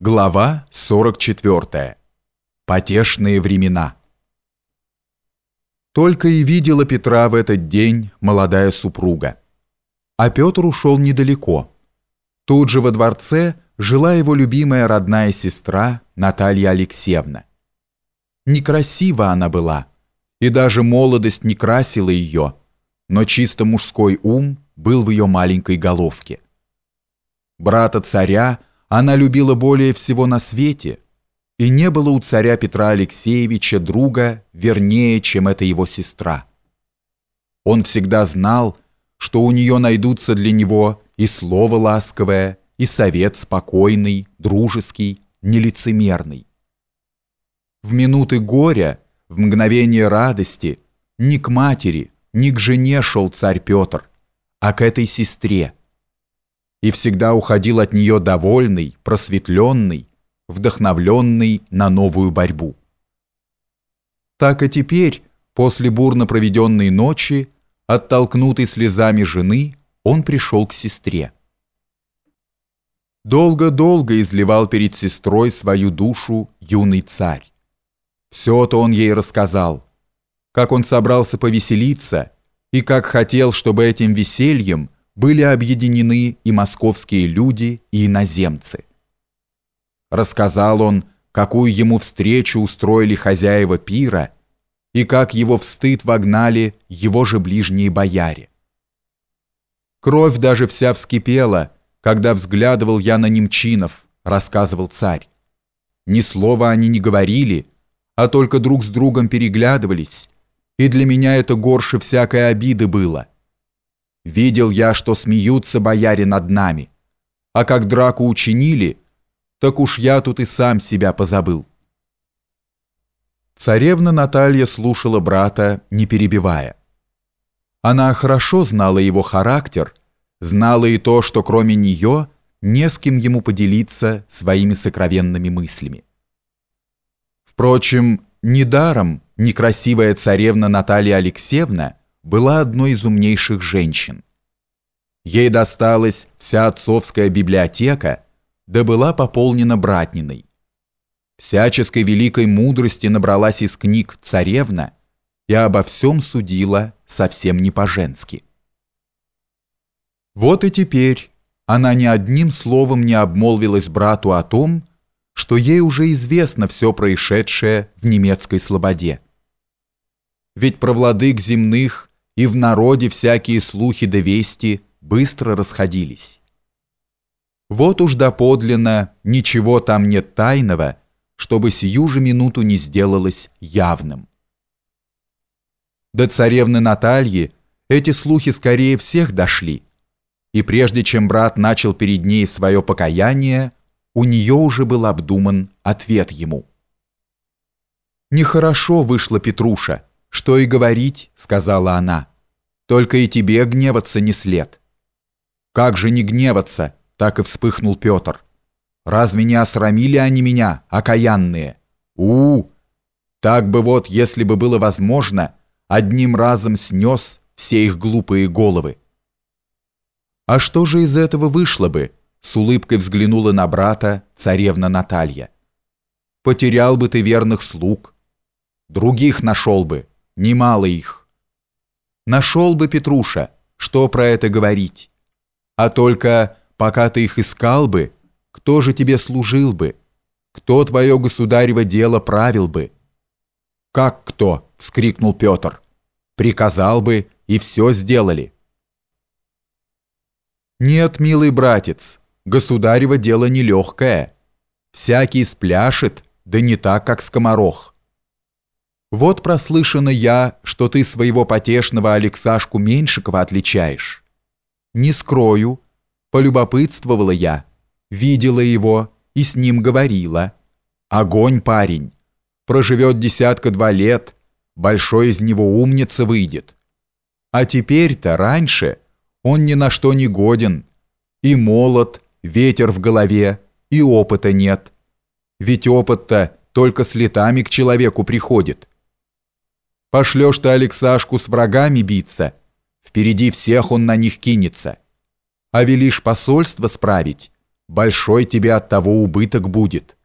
Глава 44. Потешные времена. Только и видела Петра в этот день молодая супруга. А Петр ушел недалеко. Тут же во дворце жила его любимая родная сестра Наталья Алексеевна. Некрасива она была, и даже молодость не красила ее, но чисто мужской ум был в ее маленькой головке. Брата царя – она любила более всего на свете, и не было у царя Петра Алексеевича друга вернее, чем эта его сестра. Он всегда знал, что у нее найдутся для него и слово ласковое, и совет спокойный, дружеский, нелицемерный. В минуты горя, в мгновение радости ни к матери, ни к жене шел царь Петр, а к этой сестре – и всегда уходил от нее довольный, просветленный, вдохновленный на новую борьбу. Так и теперь, после бурно проведенной ночи, оттолкнутый слезами жены, он пришел к сестре. Долго-долго изливал перед сестрой свою душу юный царь. Все-то он ей рассказал, как он собрался повеселиться и как хотел, чтобы этим весельем – были объединены и московские люди, и иноземцы. Рассказал он, какую ему встречу устроили хозяева пира, и как его в стыд вогнали его же ближние бояре. Кровь даже вся вскипела, когда взглядывал я на немчинов, рассказывал царь. Ни слова они не говорили, а только друг с другом переглядывались, и для меня это горше всякой обиды было – Видел я, что смеются бояре над нами. А как драку учинили, так уж я тут и сам себя позабыл. Царевна Наталья слушала брата, не перебивая. Она хорошо знала его характер, знала и то, что кроме нее не с кем ему поделиться своими сокровенными мыслями. Впрочем, недаром некрасивая царевна Наталья Алексеевна была одной из умнейших женщин. Ей досталась вся отцовская библиотека, да была пополнена братниной. Всяческой великой мудрости набралась из книг царевна и обо всем судила совсем не по-женски. Вот и теперь она ни одним словом не обмолвилась брату о том, что ей уже известно все происшедшее в немецкой слободе. Ведь про владык земных и в народе всякие слухи да вести быстро расходились. Вот уж доподлинно ничего там нет тайного, чтобы сию же минуту не сделалось явным. До царевны Натальи эти слухи скорее всех дошли, и прежде чем брат начал перед ней свое покаяние, у нее уже был обдуман ответ ему. «Нехорошо вышла Петруша», «Что и говорить», — сказала она. «Только и тебе гневаться не след». «Как же не гневаться?» — так и вспыхнул Петр. «Разве не осрамили они меня, окаянные? у, -у, Так бы вот, если бы было возможно, одним разом снес все их глупые головы». «А что же из этого вышло бы?» — с улыбкой взглянула на брата царевна Наталья. «Потерял бы ты верных слуг. Других нашел бы, немало их. Нашел бы Петруша, что про это говорить. А только пока ты их искал бы, кто же тебе служил бы? Кто твое государево дело правил бы? Как кто? вскрикнул Петр. Приказал бы, и все сделали. Нет, милый братец, государево дело нелегкое. Всякий спляшет, да не так, как скоморох. Вот прослышано я, что ты своего потешного Алексашку Меньшикова отличаешь. Не скрою, полюбопытствовала я, видела его и с ним говорила. Огонь парень, проживет десятка-два лет, большой из него умница выйдет. А теперь-то раньше он ни на что не годен, и молод, ветер в голове, и опыта нет. Ведь опыт-то только с летами к человеку приходит. Пошлешь ты Алексашку с врагами биться, впереди всех он на них кинется. А велишь посольство справить, большой тебе от того убыток будет.